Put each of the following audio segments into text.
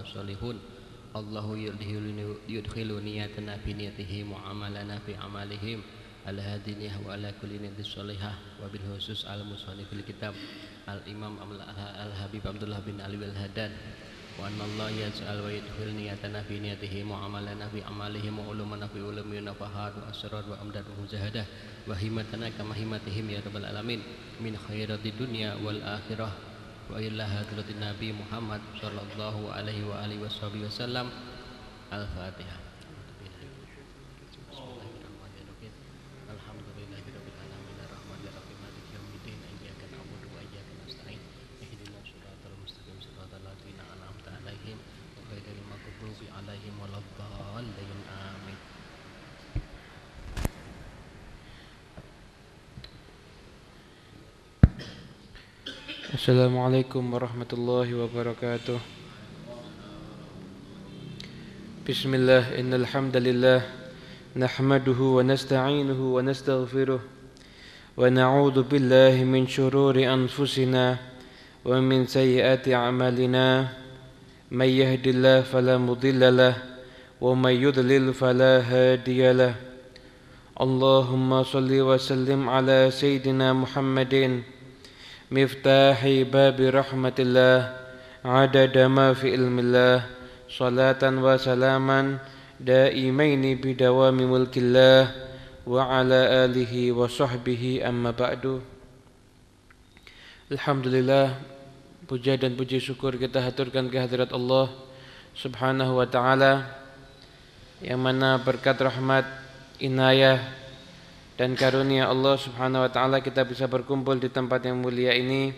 wa abauna salihun. Allahu yudkhilu niyatana fi niyatihi mu'amalana fi amalihim. Ala hadiniyah wa ala kulli niyatin salihah wa bil khusus al musannifil kitab. Al imam al habib Abdullah bin Ali al Haddad. Wa anna Allah yaj'al wa yudkhil niyatana fi niyatihi mu'amalana fi amalihim wa ulumana fi ulumi nafahat wa asrar wa amdad wa mujahadah. Wa himatana kama himatihim ya rabbal alamin. Min khairati dunya wal akhirah wa ila hadratin nabi Muhammad sallallahu alaihi wa alihi wasallam al-fatihah السلام عليكم ورحمة الله وبركاته. بسم الله إن الحمد لله نحمده ونستعينه ونستغفره ونعوذ بالله من شرور أنفسنا ومن سيئات أعمالنا. من يهد الله فلا مضل له ومن يضلل فلا هادي له. اللهم صل وسلم على سيدنا محمد مفتاح باب رحمة الله عدد ما في علم الله صلاة وسلاما دائمين بدوام ملك الله وعلى آله وصحبه أما بعد Alhamdulillah puja dan puji syukur kita haturkan kehadirat Allah Subhanahu wa taala yang mana berkat rahmat inayah dan karunia Allah Subhanahu wa taala kita bisa berkumpul di tempat yang mulia ini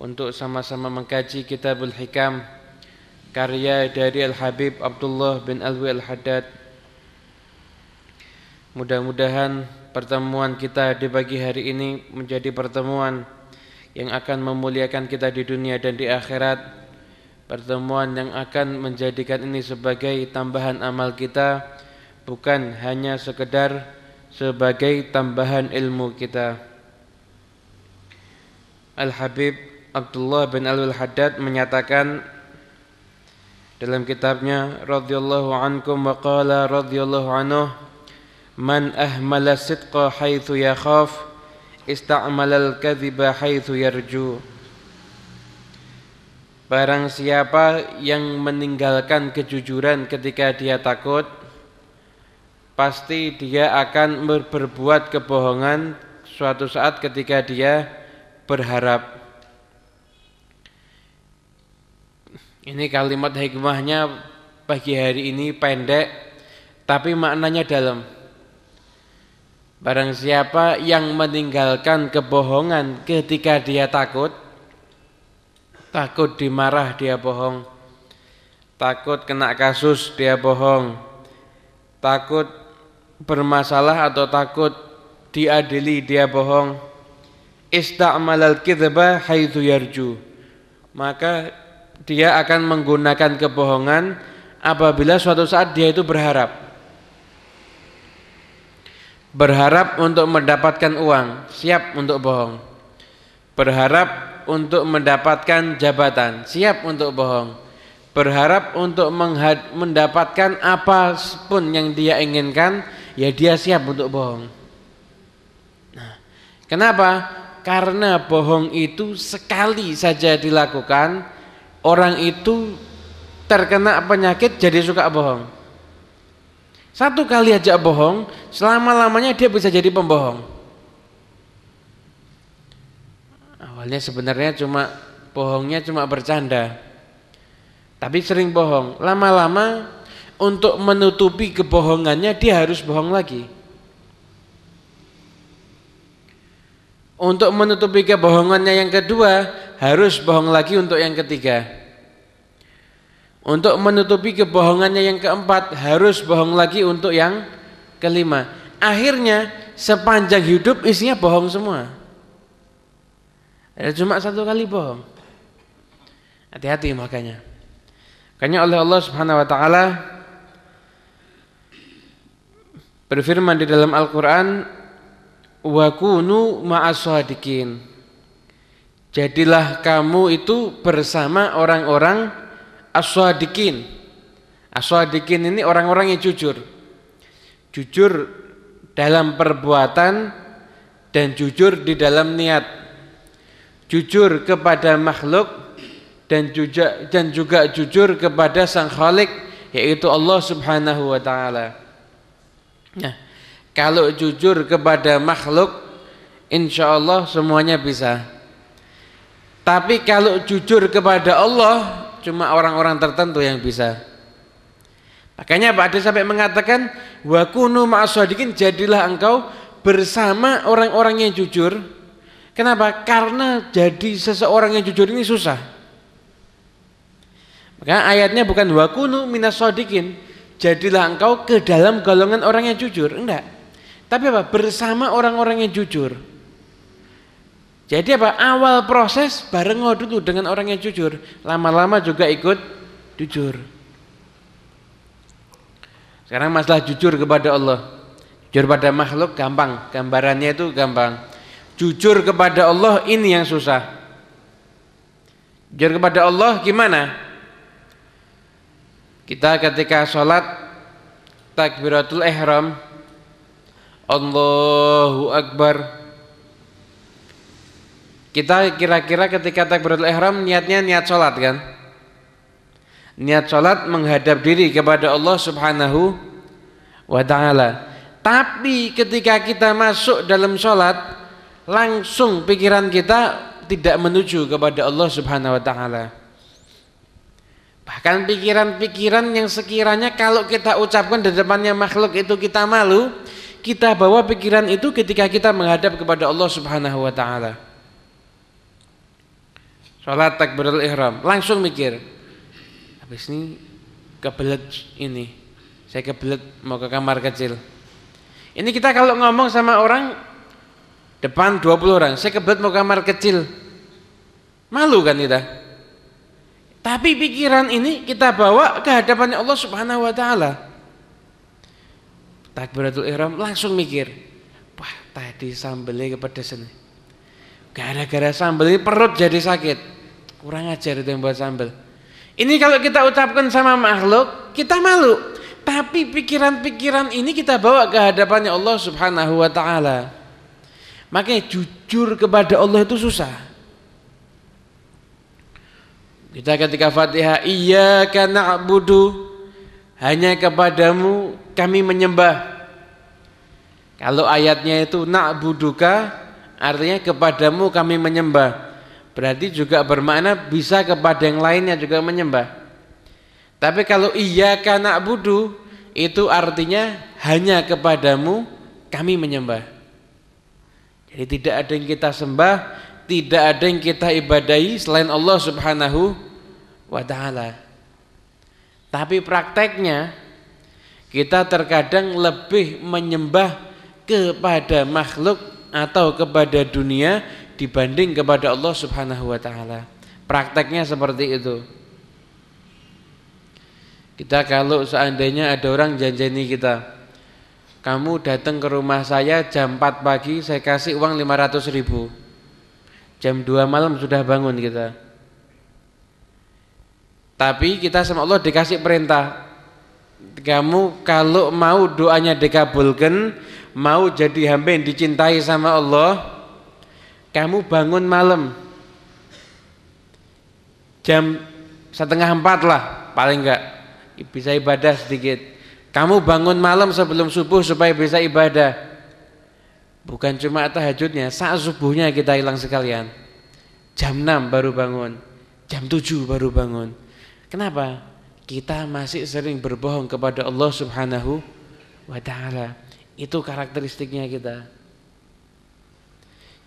untuk sama-sama mengkaji Kitabul Hikam karya dari Al Habib Abdullah bin Alwi Al Haddad. Mudah-mudahan pertemuan kita di pagi hari ini menjadi pertemuan yang akan memuliakan kita di dunia dan di akhirat. Pertemuan yang akan menjadikan ini sebagai tambahan amal kita bukan hanya sekedar sebagai tambahan ilmu kita. Al-Habib Abdullah bin Al-Haddad menyatakan dalam kitabnya radhiyallahu ankum wa qala radhiyallahu anhu man ahmala sidqa haitsu yakhaf ista'mala al-kadhiba haitsu yarju Barang siapa yang meninggalkan kejujuran ketika dia takut pasti dia akan berbuat kebohongan suatu saat ketika dia berharap. Ini kalimat hikmahnya pagi hari ini pendek tapi maknanya dalam. Barang siapa yang meninggalkan kebohongan ketika dia takut, takut dimarah dia bohong, takut kena kasus dia bohong, takut bermasalah atau takut diadili dia bohong. Ista'malal kidhba haitsu yarju. Maka dia akan menggunakan kebohongan apabila suatu saat dia itu berharap. Berharap untuk mendapatkan uang siap untuk bohong. Berharap untuk mendapatkan jabatan siap untuk bohong. Berharap untuk mendapatkan apa pun yang dia inginkan ya dia siap untuk bohong. Nah, kenapa? Karena bohong itu sekali saja dilakukan, orang itu terkena penyakit jadi suka bohong. Satu kali aja bohong, selama-lamanya dia bisa jadi pembohong. Awalnya sebenarnya cuma bohongnya cuma bercanda. Tapi sering bohong, lama-lama untuk menutupi kebohongannya dia harus bohong lagi. Untuk menutupi kebohongannya yang kedua harus bohong lagi untuk yang ketiga. Untuk menutupi kebohongannya yang keempat harus bohong lagi untuk yang kelima. Akhirnya sepanjang hidup isinya bohong semua. Ada cuma satu kali bohong. Hati-hati makanya. Makanya oleh Allah Subhanahu wa taala berfirman di dalam Al-Qur'an wa kunu ma'as Jadilah kamu itu bersama orang-orang aswadikin. Aswadikin ini orang-orang yang jujur. Jujur dalam perbuatan dan jujur di dalam niat. Jujur kepada makhluk dan juga dan juga jujur kepada Sang Khalik yaitu Allah Subhanahu wa taala. Nah, kalau jujur kepada makhluk insya Allah semuanya bisa. Tapi kalau jujur kepada Allah cuma orang-orang tertentu yang bisa. Makanya Pak Ade sampai mengatakan wa kunu ma'aswadikin jadilah engkau bersama orang-orang yang jujur. Kenapa? Karena jadi seseorang yang jujur ini susah. Maka ayatnya bukan wa kunu. Jadilah engkau ke dalam golongan orang yang jujur. Enggak. Tapi apa? Bersama orang-orang yang jujur. Jadi apa? Awal proses bareng dulu dengan orang yang jujur. Lama-lama juga ikut jujur. Sekarang masalah jujur kepada Allah. Jujur pada makhluk gampang, gambarannya itu gampang. Jujur kepada Allah ini yang susah. Jujur kepada Allah gimana? Kita ketika sholat takbiratul ihram Allahu Akbar kita kira-kira ketika takbiratul ihram niatnya niat sholat kan? Niat sholat menghadap diri kepada Allah subhanahu wa ta'ala. Tapi ketika kita masuk dalam sholat, langsung pikiran kita tidak menuju kepada Allah subhanahu wa ta'ala. Bahkan pikiran-pikiran yang sekiranya kalau kita ucapkan di depannya makhluk itu kita malu, kita bawa pikiran itu ketika kita menghadap kepada Allah subhanahu wa ta'ala. Sholat takbiratul ihram, langsung mikir. Habis ini kebelet ini. Saya kebelet mau ke kamar kecil. Ini kita kalau ngomong sama orang depan 20 orang, saya kebelet mau ke kamar kecil. Malu kan kita? Tapi pikiran ini kita bawa ke hadapannya Allah Subhanahu wa taala. Takbiratul ihram langsung mikir, wah tadi sambelnya kepedesan. Gara-gara sambal ini perut jadi sakit. Kurang ajar itu yang buat sambal. Ini kalau kita ucapkan sama makhluk, kita malu. Tapi pikiran-pikiran ini kita bawa ke hadapannya Allah Subhanahu wa taala. Makanya jujur kepada Allah itu susah. Kita ketika Fatihah, iyyaka na'budu hanya kepadamu kami menyembah. Kalau ayatnya itu na'buduka Artinya kepadamu kami menyembah. Berarti juga bermakna bisa kepada yang lainnya juga menyembah. Tapi kalau iya karena budu itu artinya hanya kepadamu kami menyembah. Jadi tidak ada yang kita sembah, tidak ada yang kita ibadahi selain Allah Subhanahu wa taala. Tapi prakteknya kita terkadang lebih menyembah kepada makhluk atau kepada dunia dibanding kepada Allah Subhanahu wa taala. Prakteknya seperti itu. Kita kalau seandainya ada orang janjani kita, kamu datang ke rumah saya jam 4 pagi, saya kasih uang 500 ribu. Jam 2 malam sudah bangun kita. Tapi kita sama Allah dikasih perintah. Kamu kalau mau doanya dikabulkan, mau jadi hamba yang dicintai sama Allah kamu bangun malam. Jam setengah empat lah paling enggak bisa ibadah sedikit. Kamu bangun malam sebelum subuh supaya bisa ibadah. Bukan cuma tahajudnya saat subuhnya kita hilang sekalian. Jam 6 baru bangun jam 7 baru bangun kenapa kita masih sering berbohong kepada Allah subhanahu wa ta'ala itu karakteristiknya kita.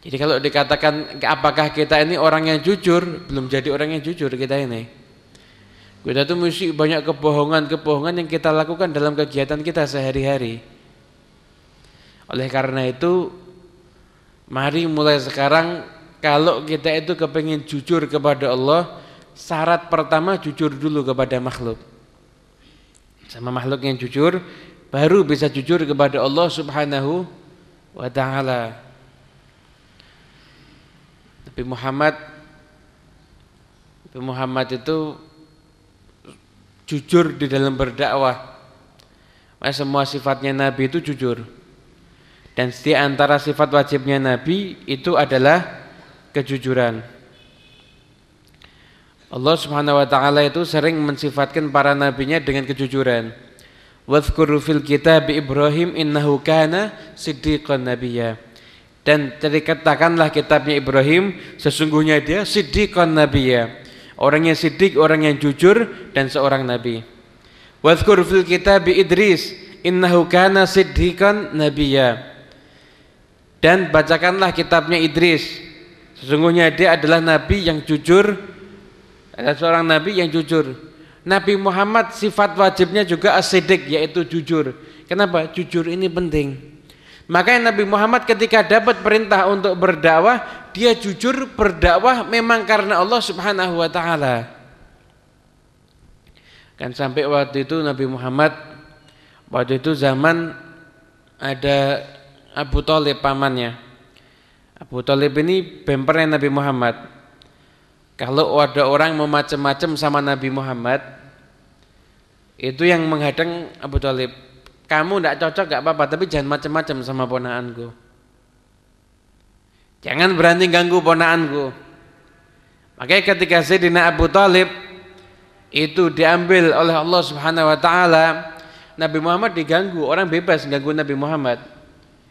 Jadi kalau dikatakan apakah kita ini orang yang jujur, belum jadi orang yang jujur kita ini. Kita tuh mesti banyak kebohongan-kebohongan yang kita lakukan dalam kegiatan kita sehari-hari. Oleh karena itu, mari mulai sekarang kalau kita itu kepingin jujur kepada Allah, syarat pertama jujur dulu kepada makhluk. Sama makhluk yang jujur, baru bisa jujur kepada Allah Subhanahu wa taala. Nabi Muhammad Nabi Muhammad itu jujur di dalam berdakwah. Semua sifatnya Nabi itu jujur. Dan di antara sifat wajibnya Nabi itu adalah kejujuran. Allah Subhanahu wa taala itu sering mensifatkan para nabinya dengan kejujuran. Wadhkuru fil kitab Ibrahim innahu kana siddiqan nabiyya. Dan katakanlah kitabnya Ibrahim sesungguhnya dia siddiqan nabiyya. Orang yang siddiq, orang yang jujur dan seorang nabi. Wadhkur fil kitab Idris innahu kana siddiqan nabiyya. Dan bacakanlah kitabnya Idris. Sesungguhnya dia adalah nabi yang jujur ada seorang nabi yang jujur. Nabi Muhammad sifat wajibnya juga asidik yaitu jujur. Kenapa? Jujur ini penting. Makanya Nabi Muhammad ketika dapat perintah untuk berdakwah, dia jujur berdakwah memang karena Allah Subhanahu wa taala. Kan sampai waktu itu Nabi Muhammad waktu itu zaman ada Abu Talib pamannya. Abu Talib ini bempernya Nabi Muhammad. Kalau ada orang mau macam-macam sama Nabi Muhammad, itu yang menghadang Abu Talib. Kamu tidak cocok gak apa-apa, tapi jangan macam-macam sama ponaanku. Jangan berani ganggu ponaanku. Makanya ketika Sayyidina Abu Talib itu diambil oleh Allah Subhanahu wa taala, Nabi Muhammad diganggu, orang bebas ganggu Nabi Muhammad.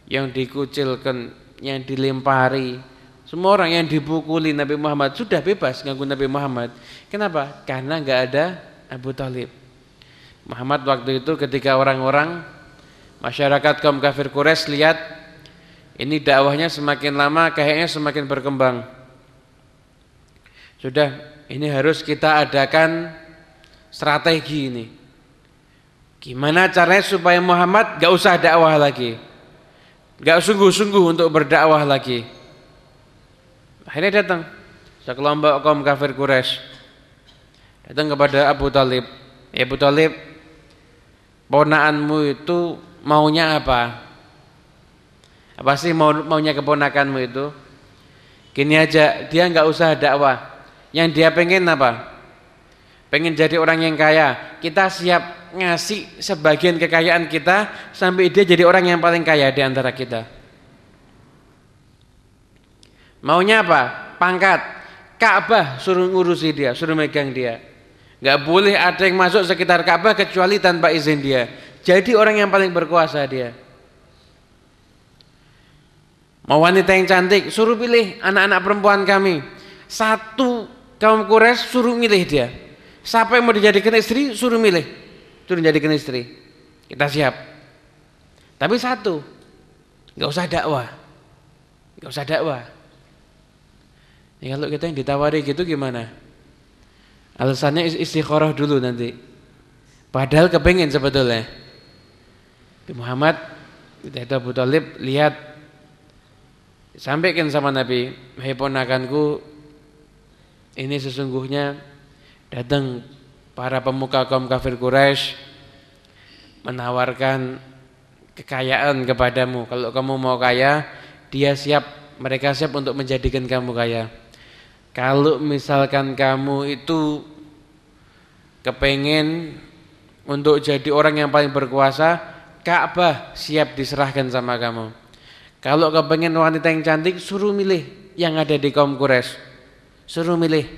Yang dikucilkan, yang dilempari, semua orang yang dipukuli Nabi Muhammad sudah bebas ganggu Nabi Muhammad. Kenapa? Karena nggak ada Abu Talib. Muhammad waktu itu ketika orang-orang masyarakat kaum kafir Quraisy lihat ini dakwahnya semakin lama kayaknya semakin berkembang. Sudah, ini harus kita adakan strategi ini. Gimana caranya supaya Muhammad gak usah dakwah lagi. Gak sungguh-sungguh untuk berdakwah lagi. Akhirnya datang sekelompok kaum kafir Quraisy. Datang kepada Abu Talib. Ya Abu Talib, ponaanmu itu maunya apa? Apa sih mau maunya keponakanmu itu? Gini aja, dia nggak usah dakwah. Yang dia pengen apa? Pengen jadi orang yang kaya. Kita siap ngasih sebagian kekayaan kita sampai dia jadi orang yang paling kaya di antara kita. Maunya apa? Pangkat. Ka'bah suruh ngurusi dia, suruh megang dia. Gak boleh ada yang masuk sekitar Ka'bah kecuali tanpa izin dia. Jadi orang yang paling berkuasa dia. Mau wanita yang cantik, suruh pilih anak-anak perempuan kami. Satu kaum Quraisy suruh milih dia. Siapa yang mau dijadikan istri, suruh milih. Suruh jadikan istri. Kita siap. Tapi satu, nggak usah dakwah. nggak usah dakwah. Ya, kalau kita yang ditawari gitu gimana? Alasannya istikharah dulu nanti. Padahal kepengen sebetulnya. Muhammad itu Abu Talib lihat sampaikan sama Nabi, "Hei ponakanku, ini sesungguhnya datang para pemuka kaum kafir Quraisy menawarkan kekayaan kepadamu. Kalau kamu mau kaya, dia siap, mereka siap untuk menjadikan kamu kaya." Kalau misalkan kamu itu kepengen untuk jadi orang yang paling berkuasa, Ka'bah siap diserahkan sama kamu. Kalau kepengen wanita yang cantik, suruh milih yang ada di kaum Quraisy. Suruh milih.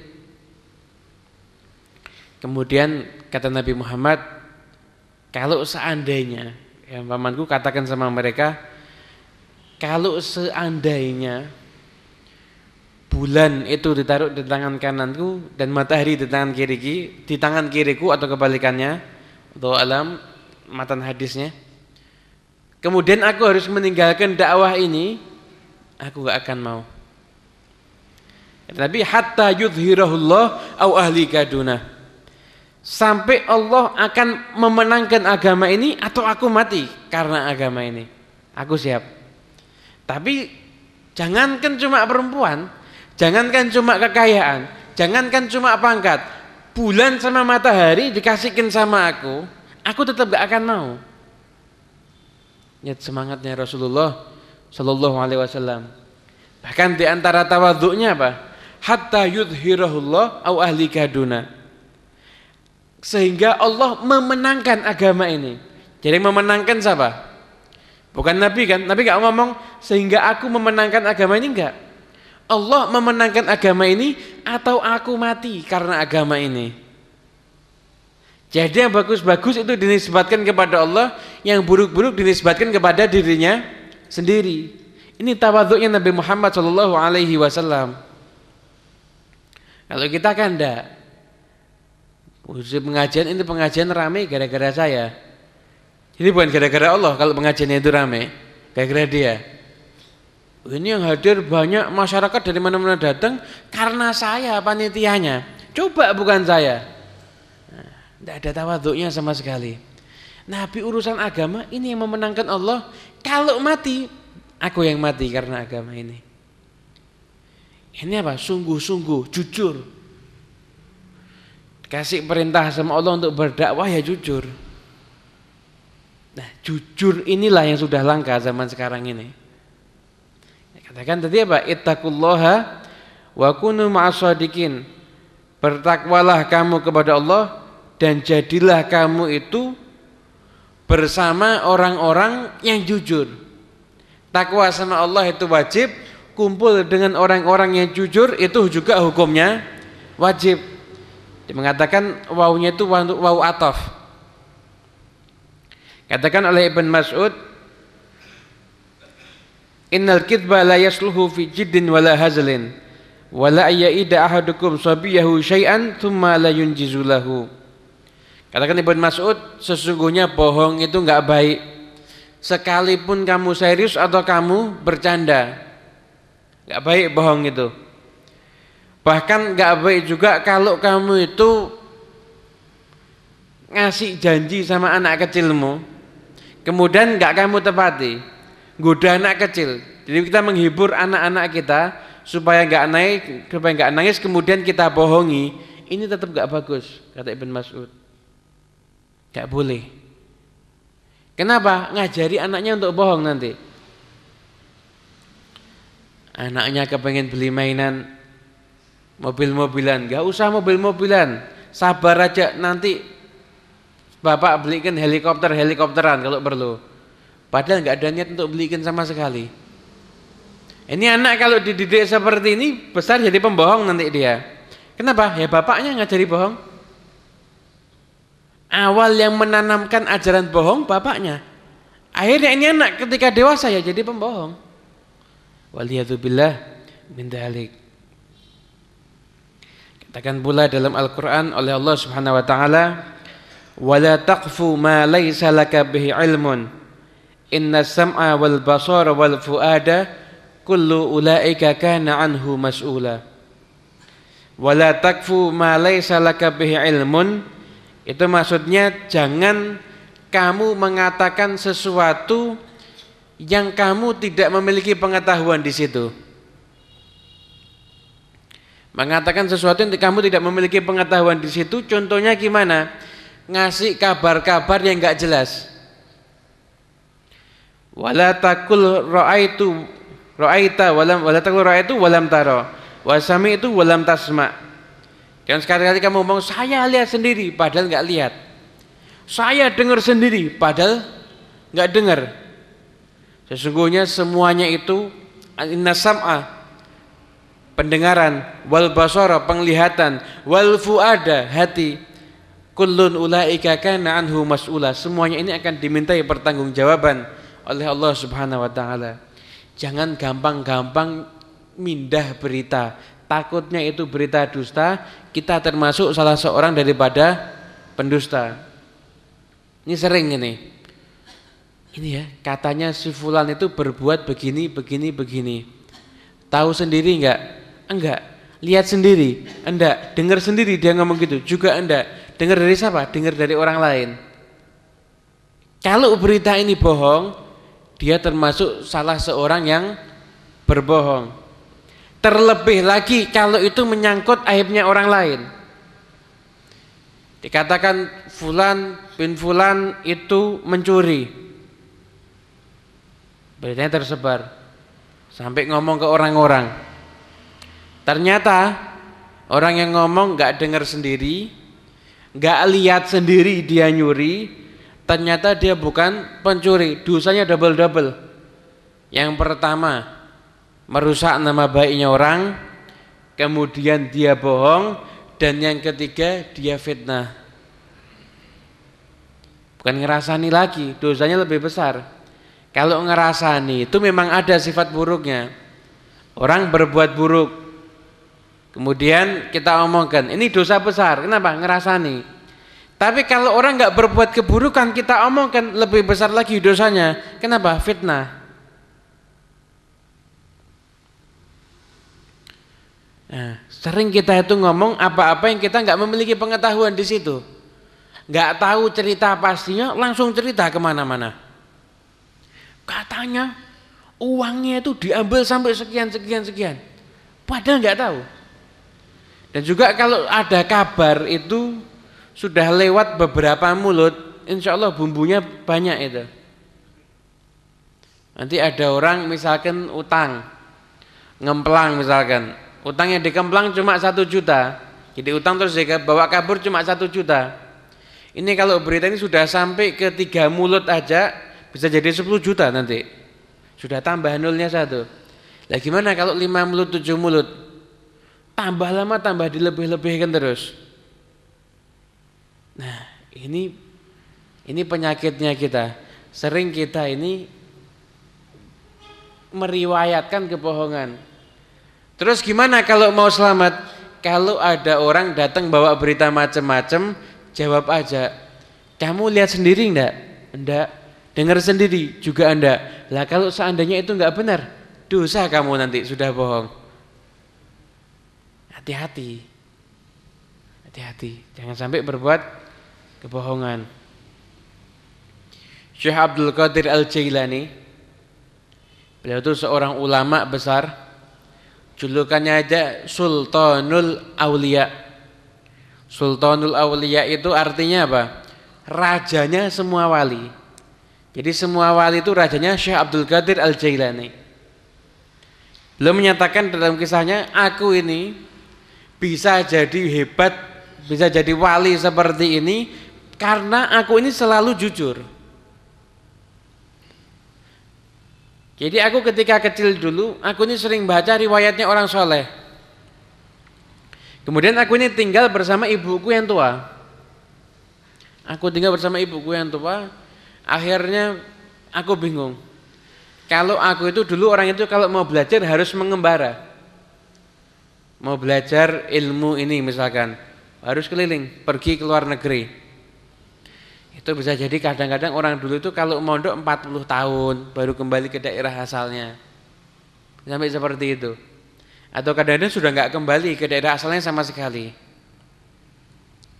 Kemudian kata Nabi Muhammad, kalau seandainya, yang pamanku katakan sama mereka, kalau seandainya bulan itu ditaruh di tangan kananku dan matahari di tangan kiri di tangan kiriku atau kebalikannya atau alam matan hadisnya. Kemudian aku harus meninggalkan dakwah ini aku gak akan mau. Tapi hatta yudhirahullah au ahli kaduna sampai Allah akan memenangkan agama ini atau aku mati karena agama ini. Aku siap. Tapi jangankan cuma perempuan Jangankan cuma kekayaan, jangankan cuma pangkat, bulan sama matahari dikasihkan sama aku, aku tetap gak akan mau. Lihat semangatnya Rasulullah Shallallahu Alaihi Wasallam. Bahkan di antara tawaduknya apa? hatta yudhirahullah au ahli kaduna. Sehingga Allah memenangkan agama ini. Jadi memenangkan siapa? Bukan Nabi kan? Nabi gak ngomong sehingga aku memenangkan agama ini enggak. Allah memenangkan agama ini atau aku mati karena agama ini. Jadi yang bagus-bagus itu dinisbatkan kepada Allah, yang buruk-buruk dinisbatkan kepada dirinya sendiri. Ini tawaduknya Nabi Muhammad Shallallahu Alaihi Wasallam. Kalau kita kan enggak. pengajian ini pengajian ramai gara-gara saya. Jadi bukan gara-gara Allah kalau pengajiannya itu ramai, gara-gara dia. Ini yang hadir banyak masyarakat dari mana-mana datang karena saya panitianya. Coba bukan saya. Tidak ada tawaduknya sama sekali. Nabi urusan agama ini yang memenangkan Allah. Kalau mati, aku yang mati karena agama ini. Ini apa? Sungguh-sungguh, jujur. Kasih perintah sama Allah untuk berdakwah ya jujur. Nah, jujur inilah yang sudah langka zaman sekarang ini. Katakan tadi apa? Ittaqullaha wa kunu ma'asadikin. Bertakwalah kamu kepada Allah dan jadilah kamu itu bersama orang-orang yang jujur. Takwa sama Allah itu wajib, kumpul dengan orang-orang yang jujur itu juga hukumnya wajib. Dia mengatakan wawunya itu wawu ataf. Katakan oleh Ibn Mas'ud Innal kidba la yasluhu fi jiddin wala hazlin wala ayyida ahadukum sabiyahu syai'an thumma la yunjizulahu Katakan Ibn Mas'ud, sesungguhnya bohong itu enggak baik. Sekalipun kamu serius atau kamu bercanda. Enggak baik bohong itu. Bahkan enggak baik juga kalau kamu itu ngasih janji sama anak kecilmu, kemudian enggak kamu tepati. Goda anak kecil. Jadi kita menghibur anak-anak kita supaya enggak naik, supaya enggak nangis, kemudian kita bohongi. Ini tetap enggak bagus, kata Ibn Mas'ud. Gak boleh. Kenapa? Ngajari anaknya untuk bohong nanti. Anaknya kepengen beli mainan mobil-mobilan, gak usah mobil-mobilan, sabar aja nanti bapak belikan helikopter-helikopteran kalau perlu. Padahal nggak ada niat untuk belikan sama sekali. Ini anak kalau dididik seperti ini besar jadi pembohong nanti dia. Kenapa? Ya bapaknya ngajari bohong. Awal yang menanamkan ajaran bohong bapaknya. Akhirnya ini anak ketika dewasa ya jadi pembohong. Waliyadzubillah min dalik. Katakan pula dalam Al-Qur'an oleh Allah Subhanahu wa taala, "Wala taqfu ma laysa laka bihi ilmun. Inna sam'a wal basara wal fuada kullu ulaika kana anhu mas'ula." Wala taqfu ma laysa laka bihi ilmun itu maksudnya jangan kamu mengatakan sesuatu yang kamu tidak memiliki pengetahuan di situ. Mengatakan sesuatu yang kamu tidak memiliki pengetahuan di situ, contohnya gimana? Ngasih kabar-kabar yang enggak jelas. Wala takul ra'aitu ra'aita walam wala takul ra'aitu walam tara. Wa itu walam tasma'. Jangan sekali-kali kamu ngomong saya lihat sendiri padahal nggak lihat. Saya dengar sendiri padahal nggak dengar. Sesungguhnya semuanya itu inna sam'a pendengaran wal basara penglihatan wal fuada hati kullun ulaika kana anhu mas'ula semuanya ini akan dimintai pertanggungjawaban oleh Allah Subhanahu wa taala jangan gampang-gampang mindah berita takutnya itu berita dusta, kita termasuk salah seorang daripada pendusta. Ini sering ini. Ini ya, katanya si fulan itu berbuat begini, begini, begini. Tahu sendiri enggak? Enggak. Lihat sendiri? Enggak. Dengar sendiri dia ngomong gitu? Juga enggak. Dengar dari siapa? Dengar dari orang lain. Kalau berita ini bohong, dia termasuk salah seorang yang berbohong. Terlebih lagi kalau itu menyangkut aibnya orang lain. Dikatakan fulan bin fulan itu mencuri. Beritanya tersebar sampai ngomong ke orang-orang. Ternyata orang yang ngomong nggak dengar sendiri, nggak lihat sendiri dia nyuri, ternyata dia bukan pencuri, dosanya double-double. Yang pertama, merusak nama baiknya orang, kemudian dia bohong, dan yang ketiga dia fitnah. Bukan ngerasani lagi, dosanya lebih besar. Kalau ngerasani itu memang ada sifat buruknya. Orang berbuat buruk, Kemudian kita omongkan, ini dosa besar. Kenapa? Ngerasani. Tapi kalau orang nggak berbuat keburukan, kita omongkan lebih besar lagi dosanya. Kenapa? Fitnah. Nah, sering kita itu ngomong apa-apa yang kita nggak memiliki pengetahuan di situ. Nggak tahu cerita pastinya, langsung cerita ke mana-mana. Katanya uangnya itu diambil sampai sekian, sekian, sekian. Padahal nggak tahu. Dan juga kalau ada kabar itu sudah lewat beberapa mulut, insya Allah bumbunya banyak itu. Nanti ada orang misalkan utang, ngemplang misalkan, utangnya dikemplang cuma satu juta, jadi utang terus dia bawa kabur cuma satu juta. Ini kalau berita ini sudah sampai ke tiga mulut aja, bisa jadi 10 juta nanti. Sudah tambah nolnya satu. Lah gimana kalau lima mulut, tujuh mulut? tambah lama tambah dilebih-lebihkan terus. Nah, ini ini penyakitnya kita. Sering kita ini meriwayatkan kebohongan. Terus gimana kalau mau selamat? Kalau ada orang datang bawa berita macam-macam, jawab aja. Kamu lihat sendiri enggak? Enggak. Dengar sendiri juga enggak. Lah kalau seandainya itu enggak benar, dosa kamu nanti sudah bohong. Hati-hati. Hati-hati, jangan sampai berbuat kebohongan. Syekh Abdul Qadir Al-Jailani Beliau itu seorang ulama besar Julukannya aja Sultanul Aulia Sultanul Aulia itu artinya apa? Rajanya semua wali Jadi semua wali itu rajanya Syekh Abdul Qadir Al-Jailani Beliau menyatakan dalam kisahnya Aku ini bisa jadi hebat, bisa jadi wali seperti ini karena aku ini selalu jujur. Jadi aku ketika kecil dulu, aku ini sering baca riwayatnya orang soleh. Kemudian aku ini tinggal bersama ibuku yang tua. Aku tinggal bersama ibuku yang tua. Akhirnya aku bingung. Kalau aku itu dulu orang itu kalau mau belajar harus mengembara mau belajar ilmu ini misalkan harus keliling pergi ke luar negeri itu bisa jadi kadang-kadang orang dulu itu kalau mondok 40 tahun baru kembali ke daerah asalnya. Sampai seperti itu. Atau kadang-kadang sudah nggak kembali ke daerah asalnya sama sekali.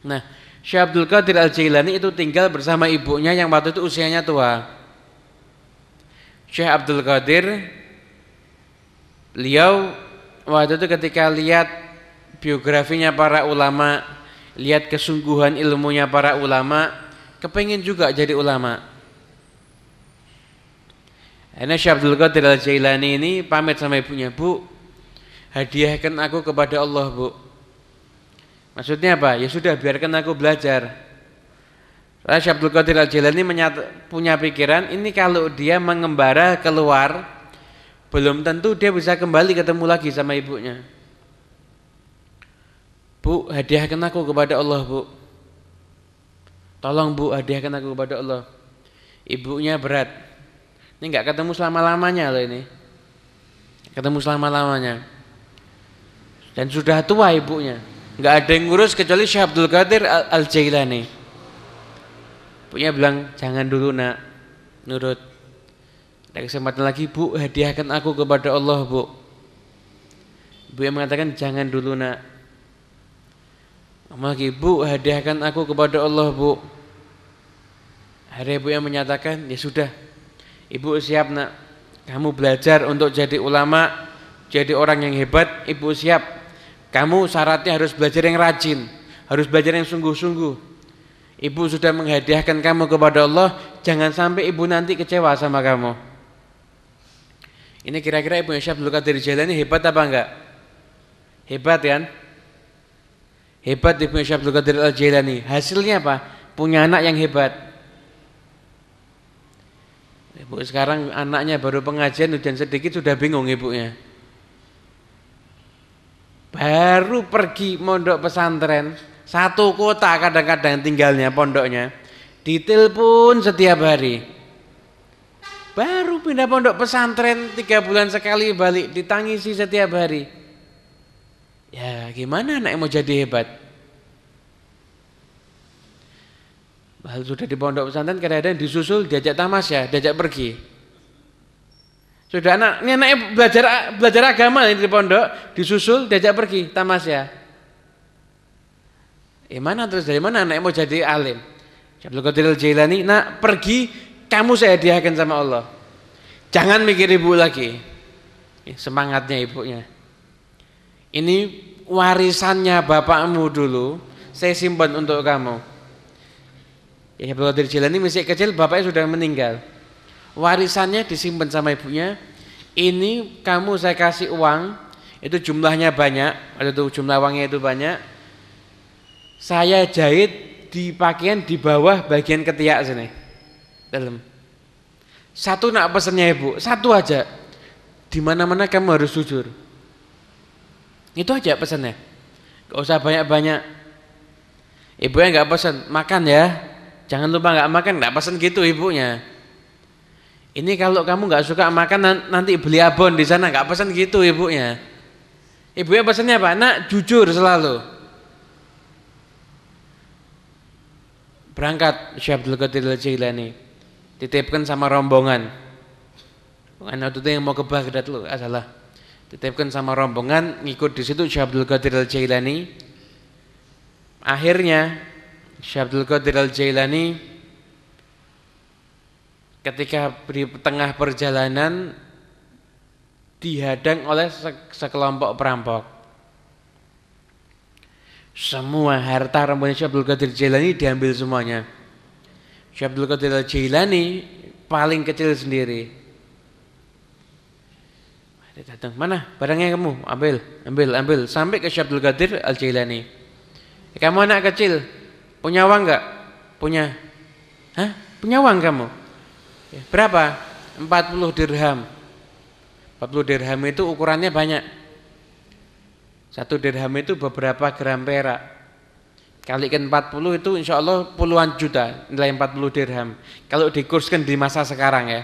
Nah Syekh Abdul Qadir Al-Jailani itu tinggal bersama ibunya yang waktu itu usianya tua. Syekh Abdul Qadir beliau waktu itu ketika lihat biografinya para ulama, lihat kesungguhan ilmunya para ulama, kepingin juga jadi ulama. Ini Syekh Abdul Qadir Al-Jailani ini pamit sama ibunya, Bu, hadiahkan aku kepada Allah, Bu. Maksudnya apa? Ya sudah, biarkan aku belajar. Lalu Syekh Abdul Qadir Al-Jailani punya pikiran, ini kalau dia mengembara keluar, belum tentu dia bisa kembali ketemu lagi sama ibunya. Bu, hadiahkan aku kepada Allah, Bu. Tolong Bu, hadiahkan aku kepada Allah. Ibunya berat. Ini enggak ketemu selama-lamanya loh ini. Ketemu selama-lamanya. Dan sudah tua ibunya. Enggak ada yang ngurus kecuali Syekh Abdul Qadir Al-Jailani. Ibunya bilang, "Jangan dulu, Nak. Nurut." Ada kesempatan lagi bu hadiahkan aku kepada Allah bu Ibu yang mengatakan jangan dulu nak lagi bu hadiahkan aku kepada Allah bu. Ada ibu yang menyatakan ya sudah Ibu siap nak. Kamu belajar untuk jadi ulama Jadi orang yang hebat Ibu siap. Kamu syaratnya harus belajar yang rajin Harus belajar yang sungguh-sungguh. Ibu sudah menghadiahkan kamu kepada Allah Jangan sampai ibu nanti kecewa sama kamu. Ini kira-kira Ibu Syekh Abdul Qadir Jailani hebat apa enggak? Hebat kan? Hebat Ibnu Syabdul Qadir Al-Jailani. Hasilnya apa? Punya anak yang hebat. Ibu sekarang anaknya baru pengajian hujan sedikit sudah bingung ibunya. Baru pergi mondok pesantren, satu kota kadang-kadang tinggalnya pondoknya. Ditelepon setiap hari. Baru pindah pondok pesantren tiga bulan sekali balik ditangisi setiap hari. Ya gimana anak mau jadi hebat? Hal sudah di pondok pesantren kadang-kadang disusul diajak tamas ya, diajak pergi. Sudah anak, ini anaknya belajar belajar agama ini di pondok, disusul diajak pergi tamas ya. Eh mana terus dari mana anak mau jadi alim? Syabdul Qadir Al-Jailani, nak pergi kamu saya hadiahkan sama Allah. Jangan mikir ibu lagi. Semangatnya ibunya. Ini warisannya bapakmu dulu, saya simpan untuk kamu. Ya Abdul Qadir Jilani masih kecil, bapaknya sudah meninggal. Warisannya disimpan sama ibunya. Ini kamu saya kasih uang, itu jumlahnya banyak, ada tuh jumlah uangnya itu banyak. Saya jahit di pakaian di bawah bagian ketiak sini. Dalam. Satu nak pesennya ibu, satu aja. Di mana-mana kamu harus jujur. Itu aja pesannya. Gak usah banyak-banyak. Ibunya nggak pesan, makan ya. Jangan lupa nggak makan, nggak pesan gitu ibunya. Ini kalau kamu nggak suka makan nanti beli abon di sana, nggak pesan gitu ibunya. Ibunya pesannya apa? Nak jujur selalu. Berangkat Syekh Abdul Qadir Al-Jailani. Titipkan sama rombongan. Bukan itu yang mau ke Baghdad lu, asalah dititipkan sama rombongan ngikut di situ Syekh Abdul Qadir Al-Jailani. Akhirnya Syekh Abdul Qadir Al-Jailani ketika di tengah perjalanan dihadang oleh sekelompok perampok. Semua harta rombongan Syekh Abdul Qadir Jailani diambil semuanya. Syekh Abdul Qadir Jailani paling kecil sendiri dia datang, mana barangnya kamu? Ambil, ambil, ambil. Sampai ke Syabdul Qadir Al-Jailani. Eh, kamu anak kecil, punya uang enggak? Punya. Hah? Punya uang kamu? Ya, berapa? 40 dirham. 40 dirham itu ukurannya banyak. Satu dirham itu beberapa gram perak. Kalikan 40 itu insya Allah puluhan juta nilai 40 dirham. Kalau dikurskan di masa sekarang ya.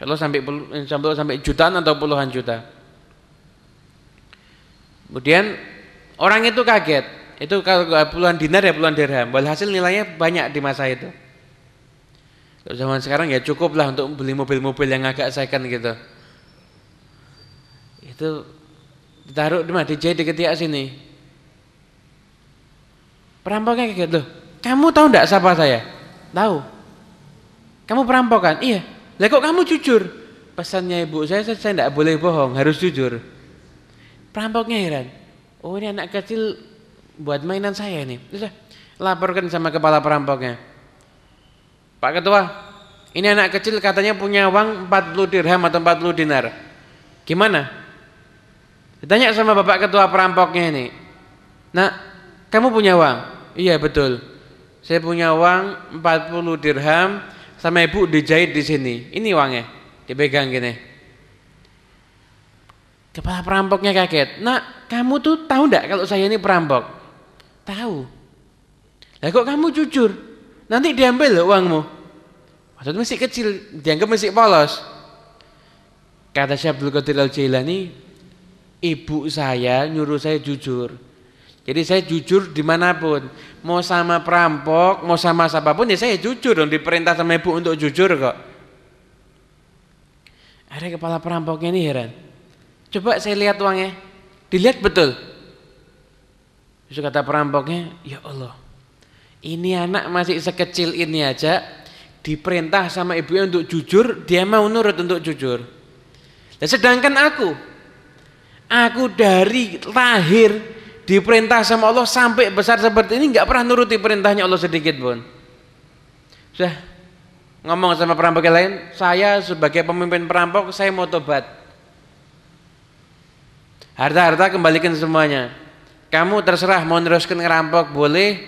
Insya sampai sampai sampai jutaan atau puluhan juta. Kemudian orang itu kaget. Itu kalau puluhan dinar ya puluhan dirham. Walhasil nilainya banyak di masa itu. Kalau zaman sekarang ya cukup lah untuk beli mobil-mobil yang agak second gitu. Itu ditaruh di mana? Dijahit di ketiak sini. Perampoknya kayak gitu. Kamu tahu enggak siapa saya? Tahu. Kamu perampok kan? Iya. Lah kok kamu jujur? Pesannya ibu saya, saya tidak boleh bohong, harus jujur. Perampoknya heran. Oh ini anak kecil buat mainan saya ini. Sudah, laporkan sama kepala perampoknya. Pak Ketua, ini anak kecil katanya punya uang 40 dirham atau 40 dinar. Gimana? Ditanya sama Bapak Ketua perampoknya ini. Nah, kamu punya uang? Iya betul. Saya punya uang 40 dirham sama ibu dijahit di sini. Ini uangnya, dipegang gini. Kepala perampoknya kaget. Nak, kamu tuh tahu enggak kalau saya ini perampok? Tahu. Lah kok kamu jujur? Nanti diambil loh uangmu. Maksudnya masih kecil, dianggap masih polos. Kata Syekh Abdul Qadir Al-Jailani, ibu saya nyuruh saya jujur. Jadi saya jujur di mana pun, mau sama perampok, mau sama siapa pun ya saya jujur dong diperintah sama ibu untuk jujur kok. Ada kepala perampoknya ini heran. Coba saya lihat uangnya, dilihat betul. Terus kata perampoknya, ya Allah, ini anak masih sekecil ini aja diperintah sama ibunya untuk jujur, dia mau nurut untuk jujur. Dan sedangkan aku, aku dari lahir diperintah sama Allah sampai besar seperti ini nggak pernah nuruti perintahnya Allah sedikit pun. Sudah ngomong sama perampok yang lain, saya sebagai pemimpin perampok saya mau tobat. Harta-harta kembalikan semuanya. Kamu terserah mau teruskan ngerampok boleh,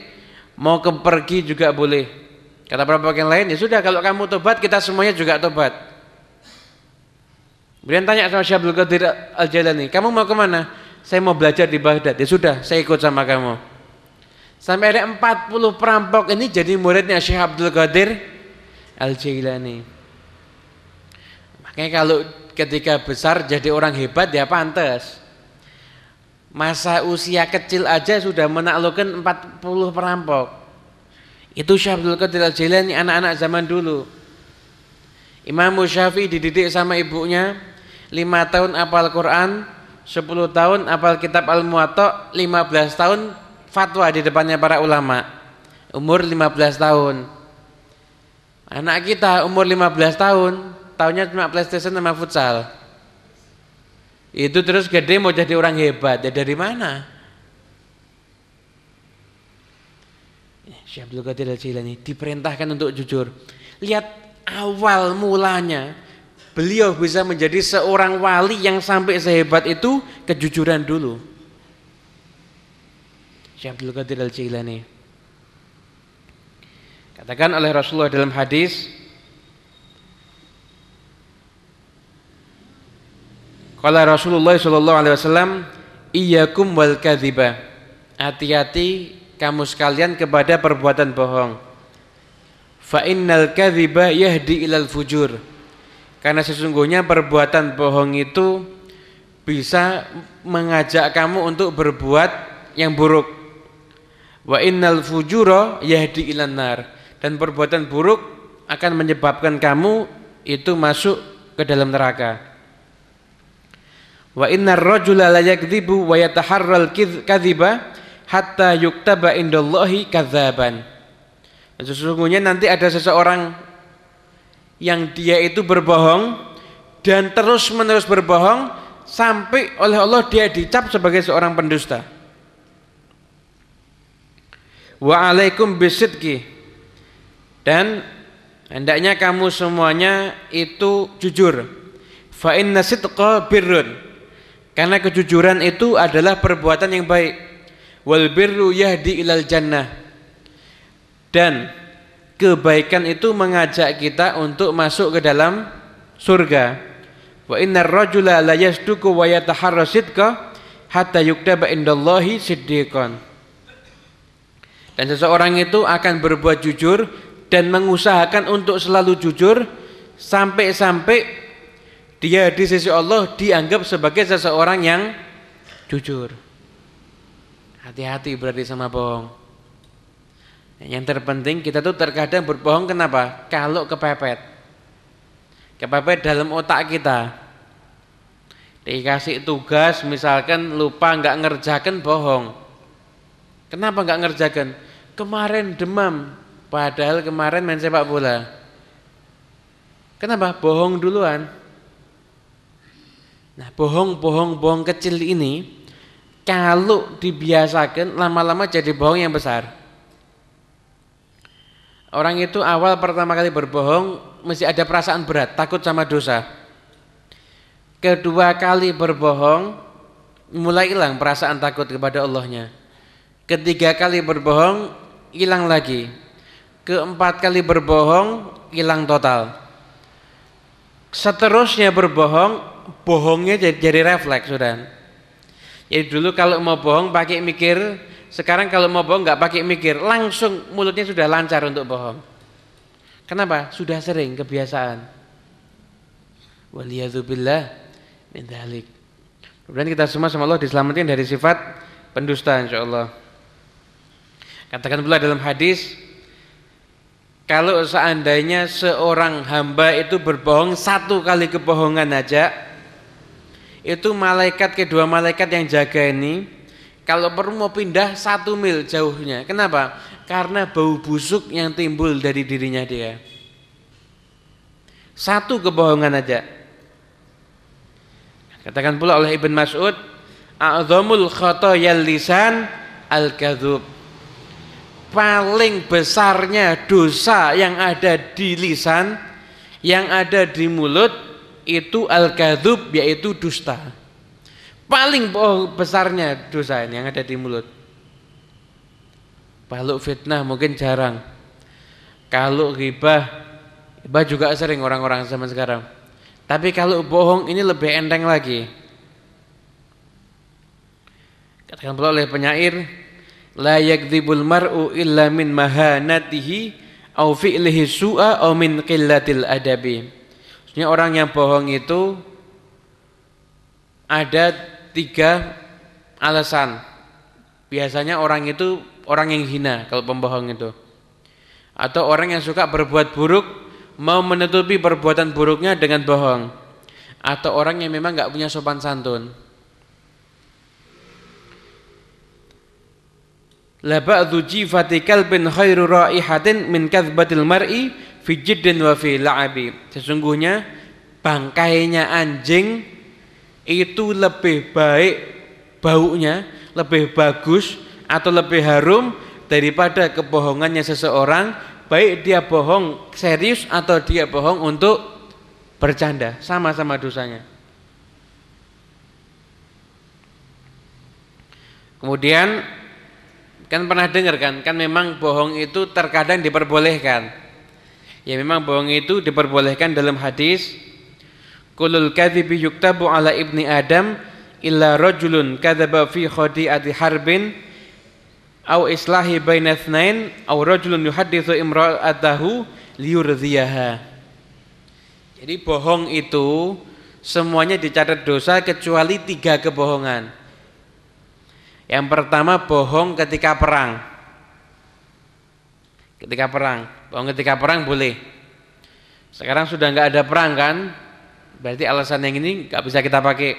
mau ke pergi juga boleh. Kata perampok yang lain, ya sudah kalau kamu tobat kita semuanya juga tobat. Kemudian tanya sama Syekh Abdul Qadir Al-Jalani, kamu mau ke mana? Saya mau belajar di Baghdad. Ya sudah, saya ikut sama kamu. Sampai ada 40 perampok ini jadi muridnya Syekh Abdul Qadir Al-Jailani. Makanya kalau ketika besar jadi orang hebat ya pantas masa usia kecil aja sudah menaklukkan 40 perampok. Itu Syabdul Qadir Al-Jilani anak-anak zaman dulu. Imam Syafi'i dididik sama ibunya 5 tahun apal Quran, 10 tahun apal kitab Al-Muwatta, 15 tahun fatwa di depannya para ulama. Umur 15 tahun. Anak kita umur 15 tahun, tahunnya cuma PlayStation sama futsal. Itu terus gede mau jadi orang hebat. Ya dari mana? Syekh Abdul Qadir Al-Jilani diperintahkan untuk jujur. Lihat awal mulanya beliau bisa menjadi seorang wali yang sampai sehebat itu kejujuran dulu. Syekh Abdul Qadir Al-Jilani. Katakan oleh Rasulullah dalam hadis Kala Rasulullah sallallahu alaihi wasallam, "Iyyakum wal kadhiba." Hati-hati kamu sekalian kepada perbuatan bohong. Fa innal kadhiba yahdi ilal fujur. Karena sesungguhnya perbuatan bohong itu bisa mengajak kamu untuk berbuat yang buruk. Wa innal fujura yahdi ilan nar. Dan perbuatan buruk akan menyebabkan kamu itu masuk ke dalam neraka. Wa innar rajula la yakdzibu wa yataharral kadhiba hatta yuktaba indallahi kadzaban. Sesungguhnya nanti ada seseorang yang dia itu berbohong dan terus-menerus berbohong sampai oleh Allah dia dicap sebagai seorang pendusta. Wa alaikum. Dan hendaknya kamu semuanya itu jujur. Fa inna sidqa birrun karena kejujuran itu adalah perbuatan yang baik. Wal birru yahdi ilal jannah. Dan kebaikan itu mengajak kita untuk masuk ke dalam surga. Wa innar rajula la yasduqu wa yataharra sidqa hatta yuktaba indallahi siddiqan. Dan seseorang itu akan berbuat jujur dan mengusahakan untuk selalu jujur sampai-sampai dia di sisi Allah dianggap sebagai seseorang yang jujur. Hati-hati berarti sama bohong. Yang terpenting kita tuh terkadang berbohong kenapa? Kalau kepepet. Kepepet dalam otak kita. Dikasih tugas misalkan lupa nggak ngerjakan bohong. Kenapa nggak ngerjakan? Kemarin demam, padahal kemarin main sepak bola. Kenapa? Bohong duluan. Nah, bohong-bohong-bohong kecil ini kalau dibiasakan lama-lama jadi bohong yang besar. Orang itu awal pertama kali berbohong mesti ada perasaan berat, takut sama dosa. Kedua kali berbohong mulai hilang perasaan takut kepada Allahnya. Ketiga kali berbohong hilang lagi. Keempat kali berbohong hilang total. Seterusnya berbohong bohongnya jadi, jadi refleks sudah. Jadi dulu kalau mau bohong pakai mikir, sekarang kalau mau bohong nggak pakai mikir, langsung mulutnya sudah lancar untuk bohong. Kenapa? Sudah sering kebiasaan. Waliyadzubillah min dzalik. Kemudian kita semua sama Allah diselamatkan dari sifat pendusta insyaallah. Katakan pula dalam hadis kalau seandainya seorang hamba itu berbohong satu kali kebohongan aja itu malaikat kedua malaikat yang jaga ini kalau perlu mau pindah satu mil jauhnya kenapa? karena bau busuk yang timbul dari dirinya dia satu kebohongan aja katakan pula oleh Ibn Mas'ud a'zamul khotoyal lisan al-kadhub paling besarnya dosa yang ada di lisan yang ada di mulut itu al-kadzub yaitu dusta. Paling besarnya dosa ini yang ada di mulut. Kalau fitnah mungkin jarang. Kalau ghibah, ghibah juga sering orang-orang zaman sekarang. Tapi kalau bohong ini lebih enteng lagi. Katakan pula oleh penyair, la yakdzibul mar'u illa min mahanatihi au fi'lihi su'a au min qillatil adabi. Maksudnya orang yang bohong itu ada tiga alasan. Biasanya orang itu orang yang hina kalau pembohong itu. Atau orang yang suka berbuat buruk mau menutupi perbuatan buruknya dengan bohong. Atau orang yang memang nggak punya sopan santun. La jifati kalbin khairu raihatin min kadhbatil mar'i fi jiddin wa fi la'abi. Sesungguhnya bangkainya anjing itu lebih baik baunya, lebih bagus atau lebih harum daripada kebohongannya seseorang, baik dia bohong serius atau dia bohong untuk bercanda, sama-sama dosanya. Kemudian Kan pernah dengar kan? Kan memang bohong itu terkadang diperbolehkan. Ya memang bohong itu diperbolehkan dalam hadis Kulul kadhibi yuktabu ala ibni Adam illa rajulun kadzaba fi khadi'ati harbin au islahi baina itsnain au rajulun yuhaddithu imra'atahu liyurdhiyaha. Jadi bohong itu semuanya dicatat dosa kecuali tiga kebohongan. Yang pertama bohong ketika perang. Ketika perang, bohong ketika perang boleh. Sekarang sudah nggak ada perang kan? Berarti alasan yang ini nggak bisa kita pakai.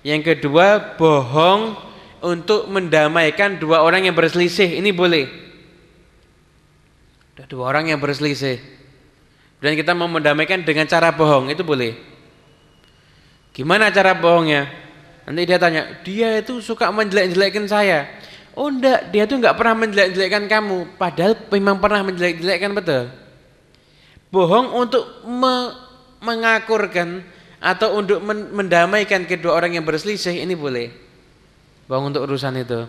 Yang kedua, bohong untuk mendamaikan dua orang yang berselisih. Ini boleh. Ada dua orang yang berselisih. Dan kita mau mendamaikan dengan cara bohong, itu boleh. Gimana cara bohongnya? Nanti dia tanya, dia itu suka menjelek-jelekkan saya. Oh enggak, dia tuh enggak pernah menjelek-jelekkan kamu. Padahal memang pernah menjelek-jelekkan betul. Bohong untuk me mengakurkan atau untuk mendamaikan kedua orang yang berselisih ini boleh. Bohong untuk urusan itu.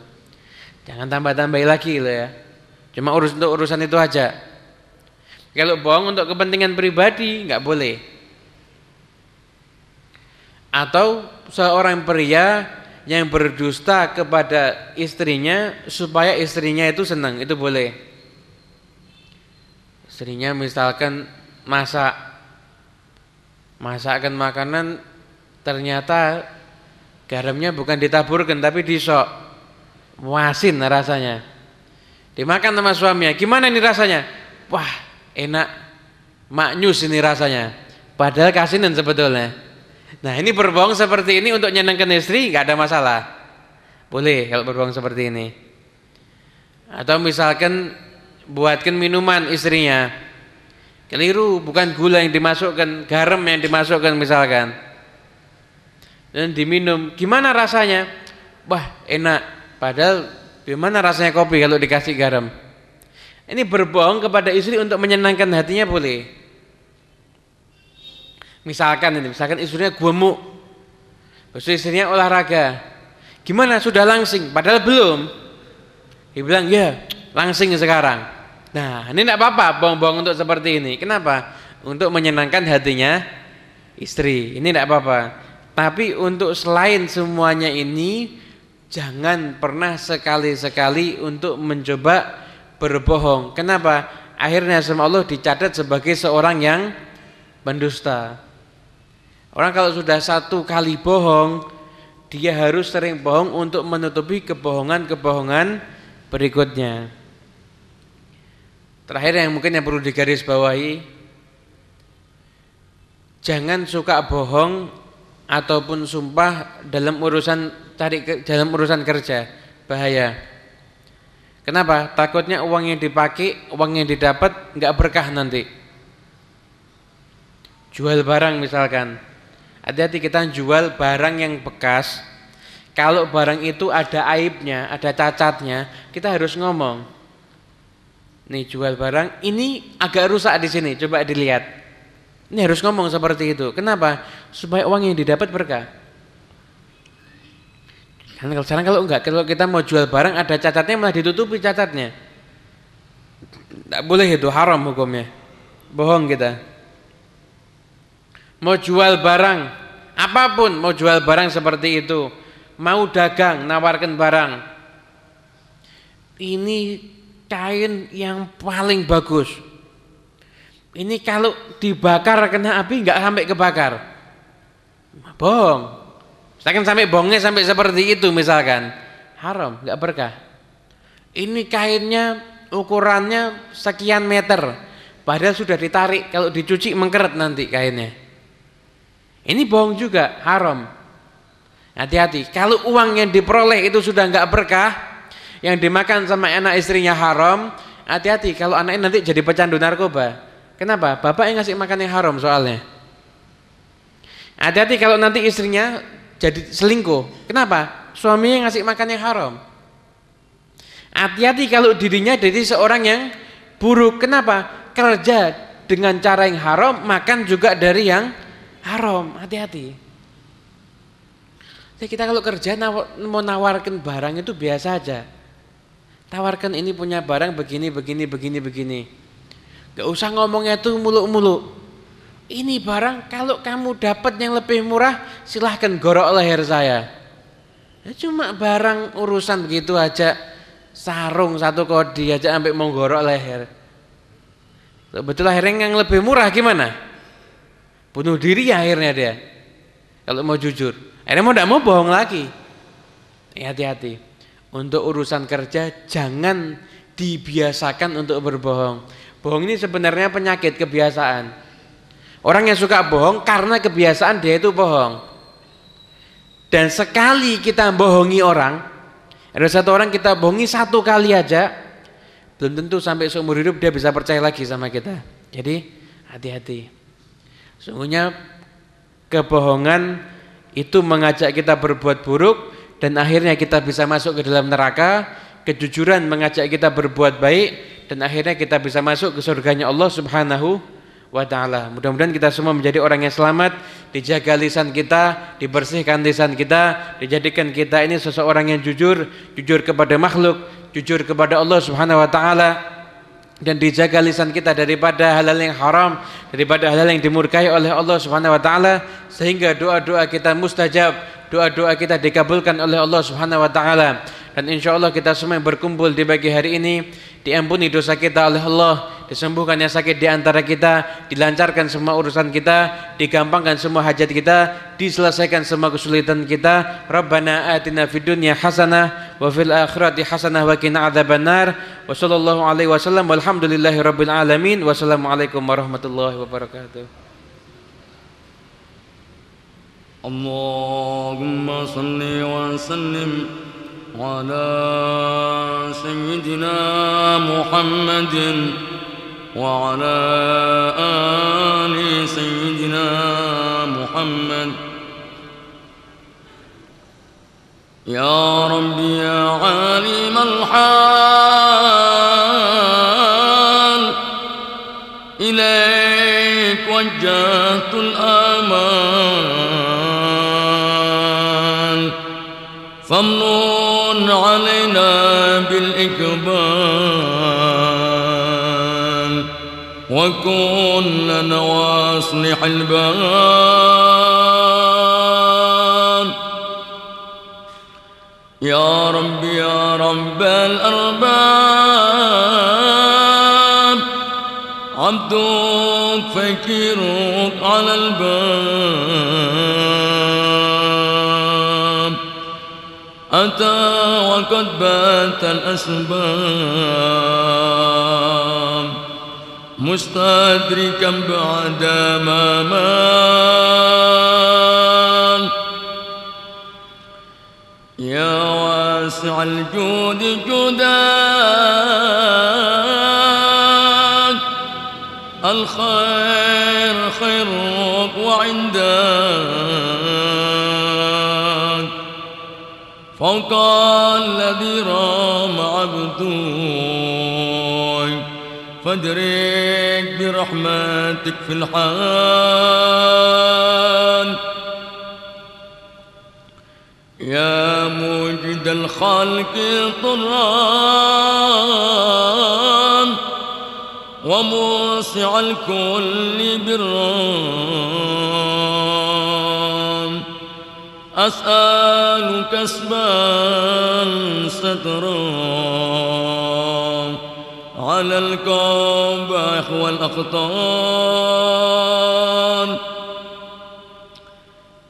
Jangan tambah-tambahi lagi loh ya. Cuma urus untuk urusan itu aja. Kalau bohong untuk kepentingan pribadi enggak boleh. Atau seorang pria yang berdusta kepada istrinya supaya istrinya itu senang, itu boleh. Istrinya misalkan masak masakkan makanan ternyata garamnya bukan ditaburkan tapi disok. Wasin rasanya. Dimakan sama suaminya. Gimana ini rasanya? Wah, enak. Maknyus ini rasanya. Padahal kasinan sebetulnya. Nah ini berbohong seperti ini untuk nyenangkan istri nggak ada masalah. Boleh kalau berbohong seperti ini. Atau misalkan buatkan minuman istrinya. Keliru, bukan gula yang dimasukkan, garam yang dimasukkan misalkan. Dan diminum, gimana rasanya? Wah enak, padahal gimana rasanya kopi kalau dikasih garam? Ini berbohong kepada istri untuk menyenangkan hatinya boleh. Misalkan ini, misalkan istrinya gemuk. Terus istrinya olahraga. Gimana sudah langsing? Padahal belum. Dia bilang, "Ya, langsing sekarang." Nah, ini tidak apa-apa bohong-bohong untuk seperti ini. Kenapa? Untuk menyenangkan hatinya istri. Ini tidak apa-apa. Tapi untuk selain semuanya ini jangan pernah sekali-sekali untuk mencoba berbohong. Kenapa? Akhirnya sama Allah dicatat sebagai seorang yang pendusta. Orang kalau sudah satu kali bohong, dia harus sering bohong untuk menutupi kebohongan-kebohongan berikutnya. Terakhir yang mungkin yang perlu digarisbawahi, jangan suka bohong ataupun sumpah dalam urusan cari dalam urusan kerja, bahaya. Kenapa? Takutnya uang yang dipakai, uang yang didapat nggak berkah nanti. Jual barang misalkan, Hati-hati kita jual barang yang bekas. Kalau barang itu ada aibnya, ada cacatnya, kita harus ngomong. Nih jual barang, ini agak rusak di sini, coba dilihat. Ini harus ngomong seperti itu. Kenapa? Supaya uang yang didapat berkah. Karena kalau sekarang kalau enggak, kalau kita mau jual barang ada cacatnya malah ditutupi cacatnya. Tidak boleh itu haram hukumnya. Bohong kita. Mau jual barang, apa pun mau jual barang seperti itu, mau dagang, nawarkan barang. Ini kain yang paling bagus. Ini kalau dibakar kena api enggak sampai kebakar. Bohong. Misalkan sampai bongnya sampai seperti itu misalkan, haram, nggak berkah. Ini kainnya ukurannya sekian meter, padahal sudah ditarik, kalau dicuci mengkeret nanti kainnya. Ini bohong juga, haram. Hati-hati, kalau uang yang diperoleh itu sudah nggak berkah, yang dimakan sama anak istrinya haram, hati-hati kalau anaknya nanti jadi pecandu narkoba. Kenapa? Bapak yang ngasih makan yang haram soalnya. Hati-hati kalau nanti istrinya jadi selingkuh. Kenapa? Suaminya ngasih makan yang haram. Hati-hati kalau dirinya jadi seorang yang buruk. Kenapa? Kerja dengan cara yang haram, makan juga dari yang haram. Hati-hati. Jadi kita kalau kerja mau nawarkan barang itu biasa aja. Tawarkan ini punya barang begini, begini, begini, begini. Gak usah ngomongnya tuh muluk-muluk. Ini barang kalau kamu dapat yang lebih murah silahkan gorok leher saya. Ya cuma barang urusan begitu aja sarung satu kodi aja sampai mau gorok leher. Betul akhirnya yang lebih murah gimana? Bunuh diri ya akhirnya dia. Kalau mau jujur. Akhirnya mau tidak mau bohong lagi. Hati-hati. Untuk urusan kerja jangan dibiasakan untuk berbohong. Bohong ini sebenarnya penyakit kebiasaan. Orang yang suka bohong karena kebiasaan dia itu bohong. Dan sekali kita bohongi orang, ada satu orang kita bohongi satu kali aja, belum tentu sampai seumur hidup dia bisa percaya lagi sama kita. Jadi hati-hati. Sungguhnya kebohongan itu mengajak kita berbuat buruk dan akhirnya kita bisa masuk ke dalam neraka. Kejujuran mengajak kita berbuat baik dan akhirnya kita bisa masuk ke surganya Allah Subhanahu wa taala. Mudah-mudahan kita semua menjadi orang yang selamat, dijaga lisan kita, dibersihkan lisan kita, dijadikan kita ini seseorang yang jujur, jujur kepada makhluk, jujur kepada Allah Subhanahu wa taala dan dijaga lisan kita daripada hal-hal yang haram, daripada hal-hal yang dimurkai oleh Allah Subhanahu wa taala sehingga doa-doa kita mustajab, doa-doa kita dikabulkan oleh Allah Subhanahu wa taala. Dan insya Allah kita semua yang berkumpul di pagi hari ini diampuni dosa kita oleh Allah disembuhkan yang sakit di antara kita, dilancarkan semua urusan kita, digampangkan semua hajat kita, diselesaikan semua kesulitan kita. Rabbana atina fid dunya hasanah wa fil akhirati hasanah wa qina adzabannar. وصلى الله عليه وسلم. والحمد لله رب العالمين. والسلام عليكم ورحمة الله وبركاته. اللهم صل وسلم على سيدنا محمد وعلى آل سيدنا محمد. يا رب يا عالم الحال. إليك وجهت الآمال. فامنون علينا بالإكبار وكن لنا واصلح البان يا رب يا رب الأرباب عبدك فكرك على الباب. أتى وقد بات الأسباب مستدركا بعد ما مان يا واسع الجود جودك الخير خيرك وعندك فوق الذي رام عبدك فادرك برحمتك في الحال. يا موجد الخلق طران وموسع الكل بران. أسأل كسبا سترا على القبائح والأقطان.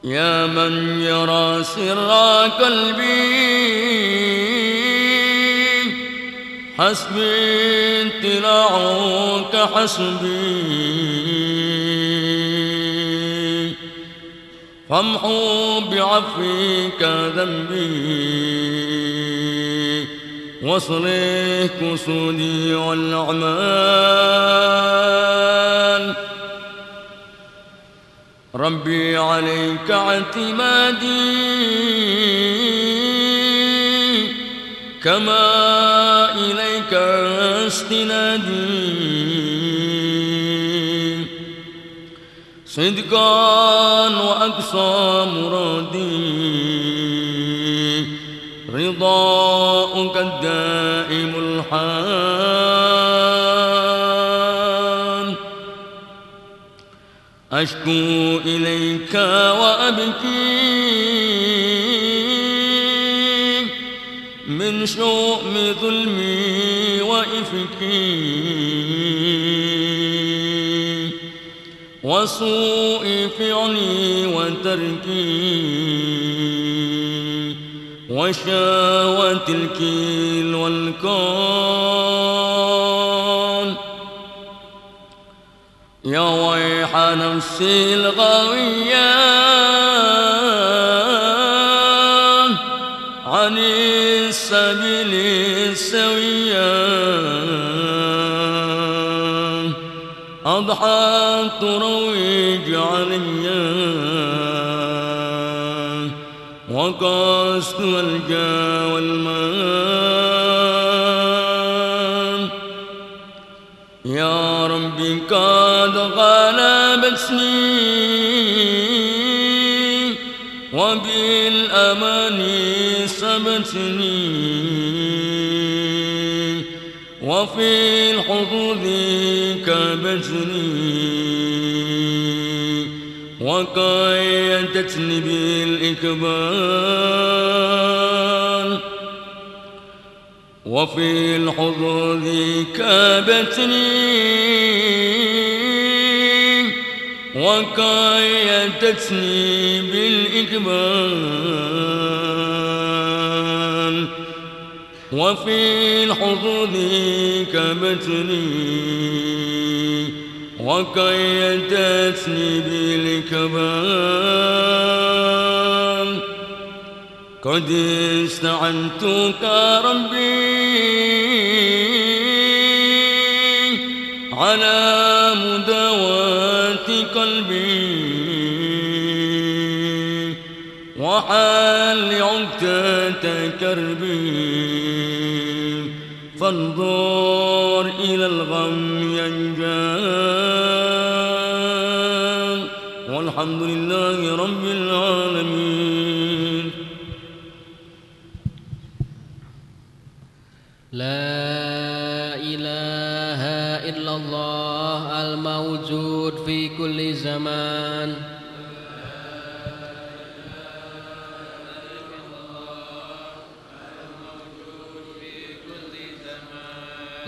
يا من يرى سر قلبي حسبي اطلاعك حسبي. فامحو بعفوك ذنبي واصلح كسودي والأعمال. ربي عليك اعتمادي كما إليك استنادي. صدقا وأقصى مرادي. رضاؤك الدائم الحال أشكو إليك وأبكي من شؤم ظلمي وإفكي وسوء فعلي وتركي وشاوة الكيل والكون يا ويح نفسي الغاوية عن السبيل السوية. أضحى ترويج عليا وقصد الجا كبجري وفي الحدود كبتني وقيدتني بالإكبار وفي الحضور كابتني وقيدتني بالإكبار وفي الحظوظ كبتني وقيدتني بالكبال قد استعنتك ربي على مداواة قلبي. وحال عقدة كربي. فانظر إلى الغم ينجان. والحمد لله رب العالمين. لا إله إلا الله الموجود في كل زمان.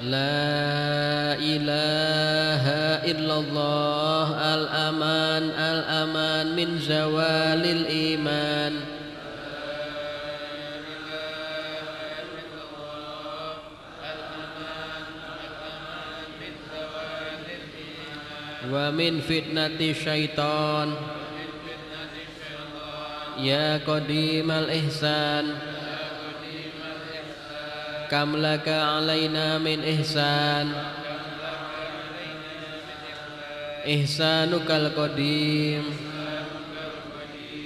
لا إله إلا الله الأمان الأمان من زوال الإيمان. ومن فتنة الشيطان يا قديم الإحسان. كم لك علينا من إحسان إحسانك القديم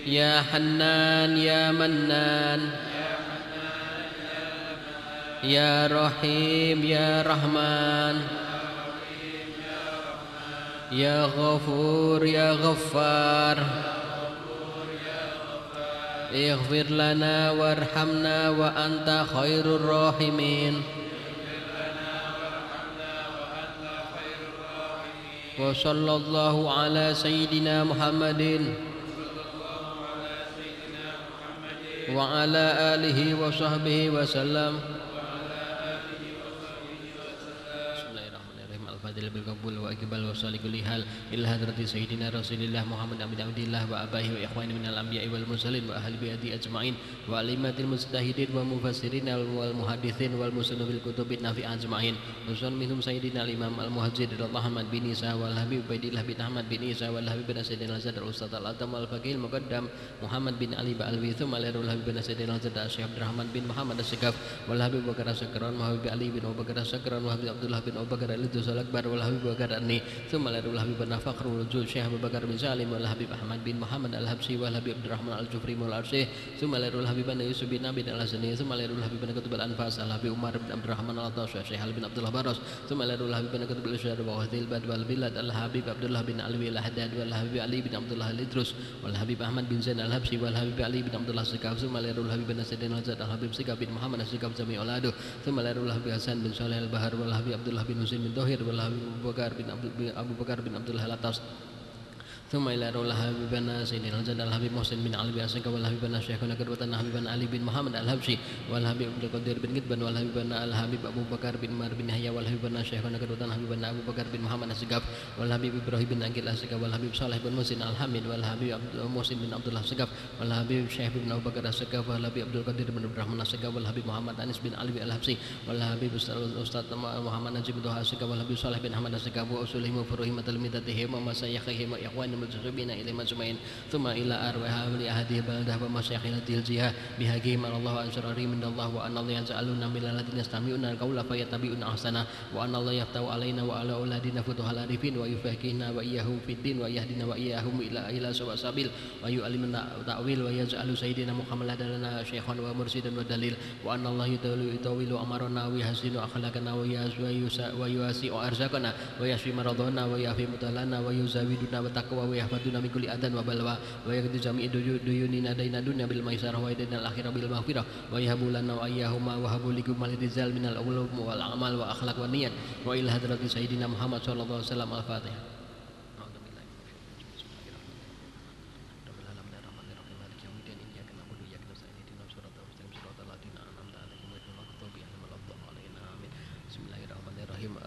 يا حنان يا منان يا رحيم يا رحمن يا غفور يا غفار اغفر لنا وارحمنا وأنت خير الراحمين. وصلى الله على سيدنا محمد. وعلى آله وصحبه وسلم. Bil qabul wa iqbal wa salih kulli ila hadrati sayyidina rasulillah Muhammad amin abdillah wa abahi wa ikhwani minal anbiya'i wal mursalin wa ahli bi'adi ajma'in wa alimatil mustahidin wa mufassirin wal muhadithin wal musannif bil kutubin nafi ajma'in. Wa minhum sayyidina al imam al radhiyallahu Muhammad bin Isa wal habib Ubaidillah bin Ahmad bin Isa wal habib bin sayyidina al Zad al Ustaz al Atam al Faqih muqaddam Muhammad bin Ali ba alwi thumma al habib bin sayyidina al Zad al Syekh Abdurrahman bin Muhammad as-Sikaf wal habib Bakar as-Sakran wa habib Ali bin Abu Bakar as-Sakran wa habib Abdullah bin Abu Bakar al-Dusal akbar wal Habib Bakar Ani ثم لا رواه Habib Nafakr Rujul Syekh Abu Bakar bin Salim wal Habib Ahmad bin Muhammad Al Habsi wal Habib Abdurrahman Al Jufri ولا Arsy ثم لا رواه Habib Yusuf bin Nabi Al-Azni ثم لا رواه Habib Qutb Al Anfas Al Habib Umar bin Abdurrahman Al Atash Syekh Al bin Abdullah Baros ثم لا رواه Habib Qutb Al Syar wa Wahdil Bad wal Bilad Al Habib Abdullah bin Alwi Al Haddad wal Habib Ali bin Abdullah Al Idrus wal Habib Ahmad bin Zain Al Habsi wal Habib Ali bin Abdullah Sikaf ثم لا رواه Habib Nasruddin Al Zad Al Habib Sikaf bin Muhammad Al Sikaf Jami'ul Adu ثم لا رواه Habib Hasan bin Saleh Al Bahar wal Habib Abdullah bin Husain bin Dohir wal Habib Abu Bakar bin Abdul, Abu Halatas ثم إلى رولا حبيبنا سيدنا الجد الحبيب محسن بن علي بن أسنك والحبيبنا شيخنا كربتنا حبيبنا علي بن محمد الحبشي والحبيب عبد القدير بن جدبن والحبيبنا الحبيب أبو بكر بن مار بن يحيى والحبيبنا شيخنا كربتنا حبيبنا أبو بكر بن محمد السقاف والحبيب إبراهيم بن أنجل السقاف والحبيب صالح بن مسلم الحميد والحبيب محسن بن عبد الله السقاف والحبيب شيخ بن أبو بكر السقاف والحبيب عبد القدير بن عبد الرحمن السقاف والحبيب محمد أنس بن علي الحبشي والحبيب أستاذ محمد نجيب دوها السقاف والحبيب صالح بن أحمد السقاف وأصولهم وفروهم وتلميذتهم ومسايخهم وإخوان المتشربين إليهم أجمعين ثم إلى أرواح لأهله بلده ومشايخ الجهة بهاجهم على الله وأن شرارهم من الله وأن الله يجعلنا من الذين يستمعون القول فيتبعون أحسنه وأن الله يفتح علينا وعلى أولادنا فتوح العارفين ويفقهنا وإياهم في الدين ويهدنا وإياهم إلى إلى سواء السبيل ويعلمنا تأويل ويجعل سيدنا محمد لنا شيخا ومرشدا ودليل وأن الله يطول أمرنا ويحسن أخلاقنا ويواسع أرزاقنا ويشفي مرضنا ويعفي مبتلانا wa yahmaduna nami kulli adan wa balwa wa yaqdu jami'i duyunina daina dunya bil maisarah wa daina al akhirah bil maghfirah wa yahbulana wa ayyahuma wa habulikum al rizal min ulum wal amal wa akhlaq wa niyat wa ila hadrati sayyidina Muhammad sallallahu alaihi wasallam al-Fatihah.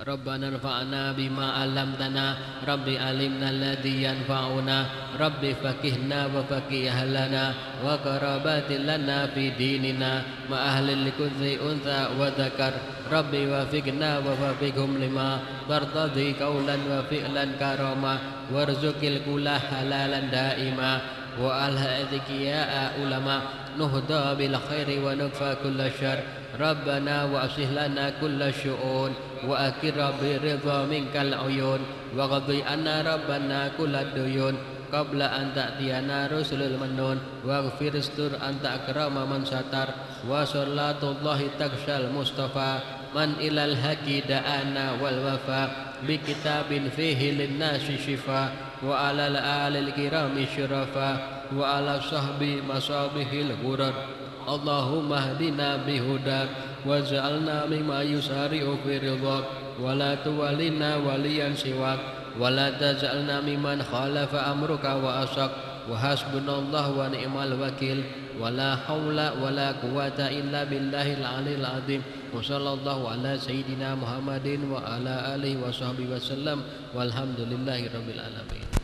ربنا انفعنا بما علمتنا. ربي علمنا الذي ينفعنا. ربي فكهنا وفكه أهلنا وقرابات لنا في ديننا. مع أهل لكل أنثى وذكر. ربي وفقنا ووفقهم لما ترتضي قولا وفعلا كرما وارزق الكل حلالا دائما. وألهدك يا علماء. نهدى بالخير ونكفى كل شر. ربنا وأصلح لنا كل الشؤون وأكر برضا منك العيون وقضي أنا ربنا كل الديون قبل أن تأتينا رسل المنون واغفر استر أنت أكرم من ستر وصلاة الله تخشى المصطفى من إلى الهدي دعانا والوفاء بكتاب فيه للناس شفاء وعلى الآل الكرام الشرفاء وعلى صحب مصابه الغرر اللهم اهدنا بهداك واجعلنا مما يسارع في رضاك ولا تولنا وليا سواك ولا تجعلنا ممن خالف أمرك وأشق وحسبنا الله ونعم الوكيل. ولا حول ولا قوة إلا بالله العلي العظيم. وصلى الله على سيدنا محمد وعلى آله وصحبه وسلم والحمد لله رب العالمين.